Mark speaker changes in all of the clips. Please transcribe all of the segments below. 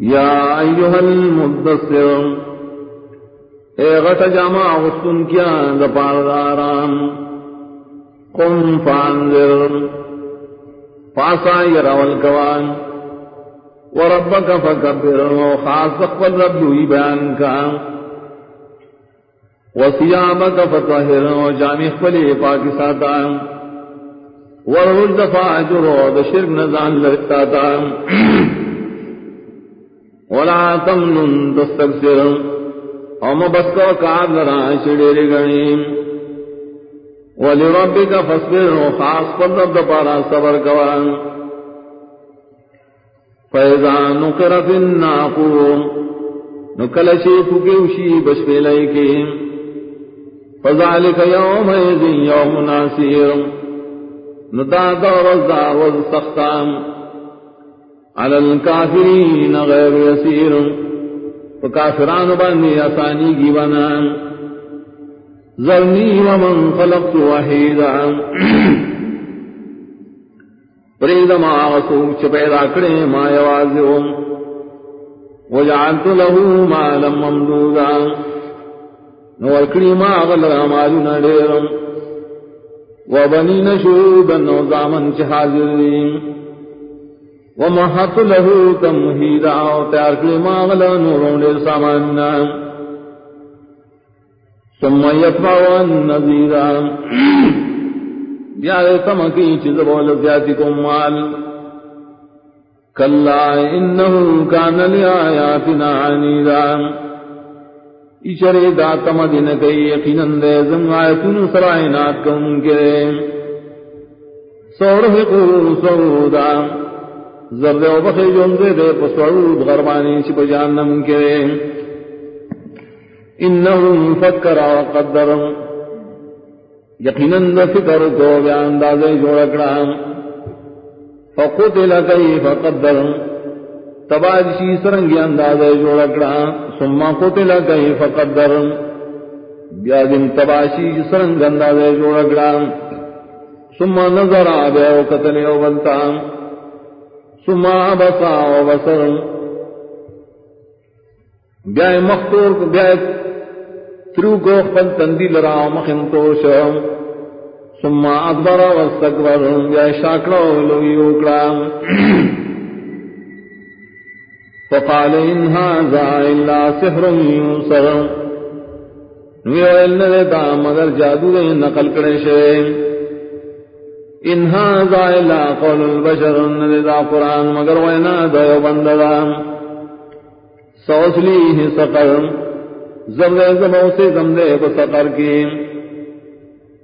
Speaker 1: یا ایوہ المدسر اے غٹ جامع غسن کیا دپارداران قم فانذر فاسا یراول کوان وربک فکبر خاص قبل رب دوئی بیان کا. وسیامک فتحر جامع قبل پاکی ساتا ورد فاجر، و شرک نزان لرکتا ولا تمنن تستكثر او بس کو کار لرا چڑے گنی. ولربك فاصبر وخاص پر رب پارا صبر کوان. فإذا نقر في الناقور. نکل شیف کے اشی بشپے لئی کے فذلك يوم يوم ناسير ندا دور الزار والسختام على الكافرين غير يسير وكافران بني أساني جيبنا ذرني ومن خلقت وحيدا فريد ما غسوك چپیدا کرے ما يوازهم وجعلت له مالا ممدودا. نورکڑی ما غلر مالنا ديرم وبنين شوبا وزامن چحاضرين ومحط له تمهيدا وتیار کلی ماغلا نورون دیر ساماننا ثم يتبع النذيرا بیا تمکی چیز بول زیادی کو مال کلا انه کان لیااتنا عنیدا ایچرے دا تم دن کئی یقیناً دے زم آیتون سرائنات کن کے سورہ کو سودا زرد و بخی جوندے دے دے پسعود غربانی چی پجانم کے۔ انہم فکر و قدر۔ یقیناً دا فکر کو بیان دازے جوڑکڑا فقتل کئی فقدر تبادشی سرنگی اندازے جوڑکڑا سما قتل کئی فقدر بیادم تباشی سرنگ اندازے جوڑکڑا سما نظر آبے و قتل و بلتام سما بسا و بسر بیائے مختور بیائے ترو کو خپل تندی لرا مخن توش. سما ادبر و استکبر بیائے شاکڑا و لوی اوکڑا. فقال ان هذا الا سحر يوسر نویل نہ مگر جادو نقل کرے شے. انہا زائلہ قول البشر ندا قرآن مگر وینا دیو بنددا سوسلیہ سقر. زبدے زبو سے زمدے بسقر کی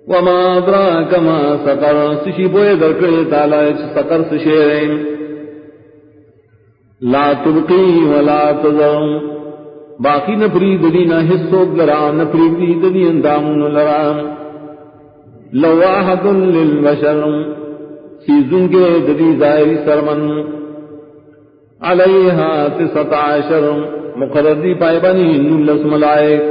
Speaker 1: وما ادراک ما سقر. سشی بوئے درکڑے تالا سقر سشیرے. لا تبقی ولا تذر باقی نپری دلینا حصوک لرا نپری دلی اندامون لرا لواحد للبشر. سیزن کے ددی ظاہری سرمن. علیہا تسط عشر. مقرردی پائے بنی نلس ملائک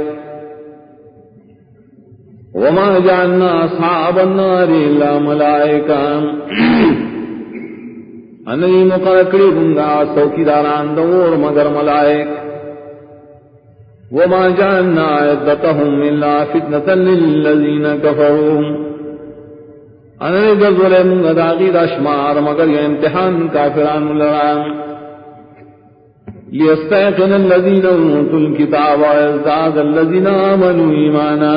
Speaker 1: وما جعلنا اصحاب النار الا ملائکا. انہی مقرکڑی بنگا سوکی داران دور مگر ملائک. وما جعلنا عدتهم الا فتنة للذین کفرون انہی گزولے منگا داغی داشمار مگر یہ امتحان کافران لرام لیستیقن الذین اوتوا الكتاب ویزداد الذین آمنوا ایمانا۔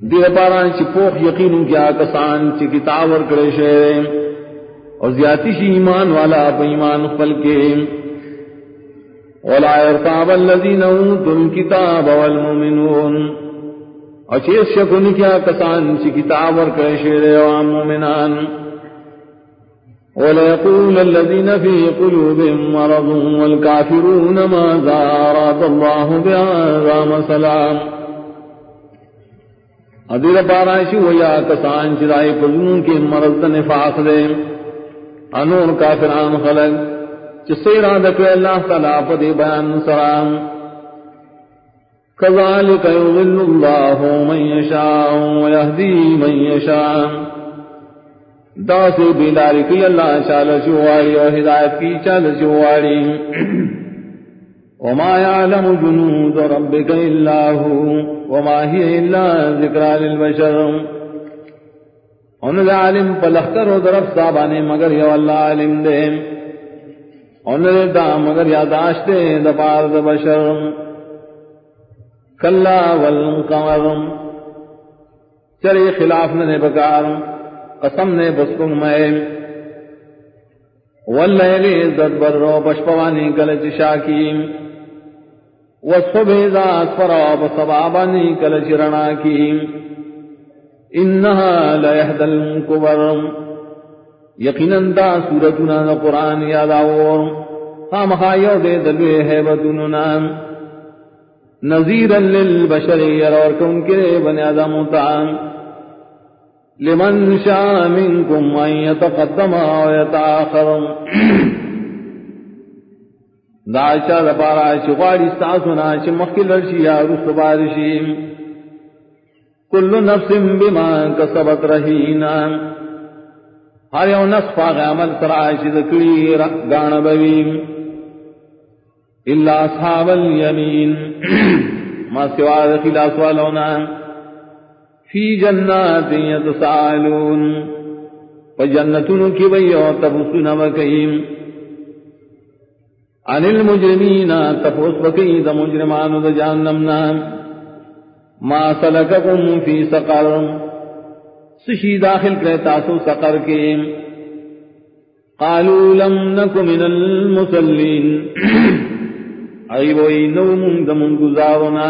Speaker 1: دیر پاران چی پوخ یقینوں کیا کسان چی کتاب ورکڑے شہرے اور زیادتی شی ایمان والا اپ ایمان خپل کے۔ ولا يرتاب الذين اوتوا الكتاب والمؤمنون۔ اچیس شکن کیا کسان چی کتاب اور کرے شیر عوام مومنان وَلَيَقُولَ الَّذِينَ فِي قُلُوبِهِمْ مَرَضٌ وَالْكَافِرُونَ مَاذَا أَرَادَ اللَّهُ بِهَذَا مَثَلًا ادیر پاراشی ہو یا کسان چرائے قلون کے مرض نفاق دے۔ انور کافران خلق، چسے رادک اللہ تعالیٰ پدے بیان سلام كذلك يضل الله من يشاء ويهدي من يشاء. دا سے بیداری کی اللہ چال شواری اور ہدایت کی چال شواری وما يعلم جنود ربك إلا هو وما هي إلا ذكرى للبشر. ان العالم پلختر و درف صابانے مگر یو اللہ علم دے ان دا مگر یاداشت دے دپار دا بشر کلا والقمر چرے خلاف نے بکار قسم نے بسکن میں واللیل عزت بر رو پشپوانی کلچ شاکیم۔ والصبح ذات فراب صبابانی کلچ رنا کیم انہا لیہد المکبر یقینا دا سورتنا دا قرآن یاداور خام خایو دے دلوے حیبتننا نظیرا للبشر یرورکم کے بنی آدم تام لمن شاء منكم أن يتقدم أو يتآخر دا چا دا پارا چی غاری ستاسونا چی مخیل رشی یا رست بارشی. کل نفس بما کسبت رہینا. ہر یو نفس پاک عمل سرعاشی ذکری گان بویم. اللہ اصحاب الیمین ما سوا دخلاص والونا فی جنات یتسالون فجنتن کی بیو تبسن وکیم عن المجرمین تفوس وکی دا مجرمان دا جہنمنا ما سلککم فی سقر. سشی داخل کرے تاسو سقر کے قالوا لم نک من المسلین ایوئی نوم دمون گزارنا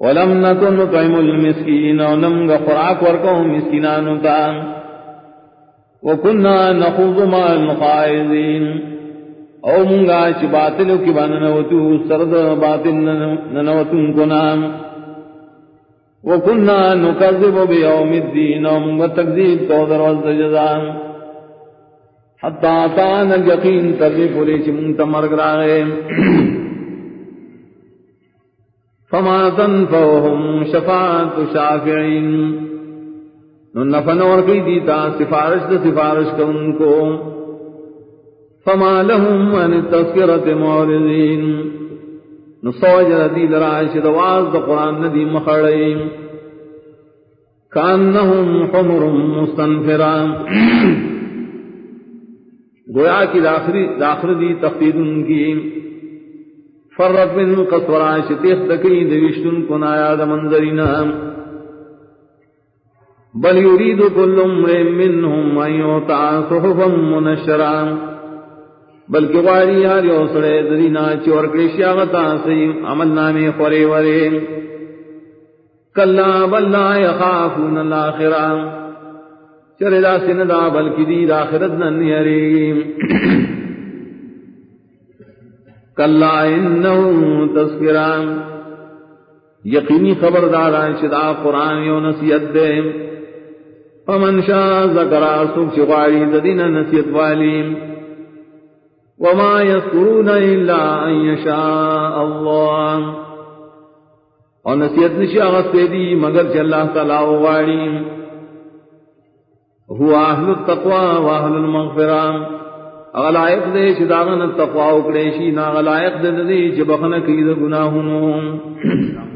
Speaker 1: ولم نكن نطعم المسكين ونم غفراك وركم مسكينان تا وكنا نخوض مع الخائضين او منگا چ باطل کی بان نوتو سرد باطل ننوتن کنام وکننا نکذب وكنا نكذب بيوم الدين ومن تكذيب تودر والزجزان حتى أتانا اليقين تذيب ليش من تمرق راغي فما تنفوهم شفاعت شافعین نو نفن ورکی دیتا سفارش دا سفارش کا ان کو فما لهم ان التذکرت معرضین. نو سوج ردی لرائش دواز دا قرآن ندی مخڑیم کانہم حمر مستنفران گویا کی داخری داخر دی تفید ان کی فرت من قصورا شتیخ تکی دوشتن کن آیا دا منظرنا بل یرید کل امر منهم ایوتا صحفا منشرا۔ بلکہ غاری یار یو سڑے درینا چور کرشیا غتا سی عمل نامی خوری ورے کلا بل لا یخافون الاخرہ چرے دا سندا بلکی دی دا آخرت نن یریم کلا انہو تذکران۔ یقینی خبرداران شدا قرآن یو نصیت دے فمن شاء ذکرا سوک شغاری ددین نصیت والیم۔ وما يذكرون الا ان يشاء الله اور نصیحت نشی آغستے دی مگر چل اللہ تعالی وغاڑی هو اہل التقوى واہل المغفران اغلائق دے چی داغن التقوى اکڑیشی نا اغلائق دے دے چی کی دے گناہنوں